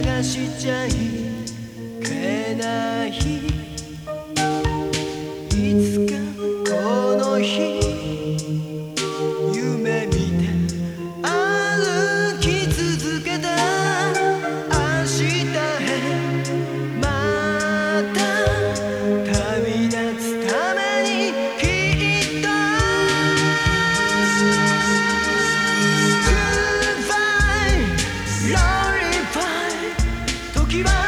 探しちゃいけない Keep on.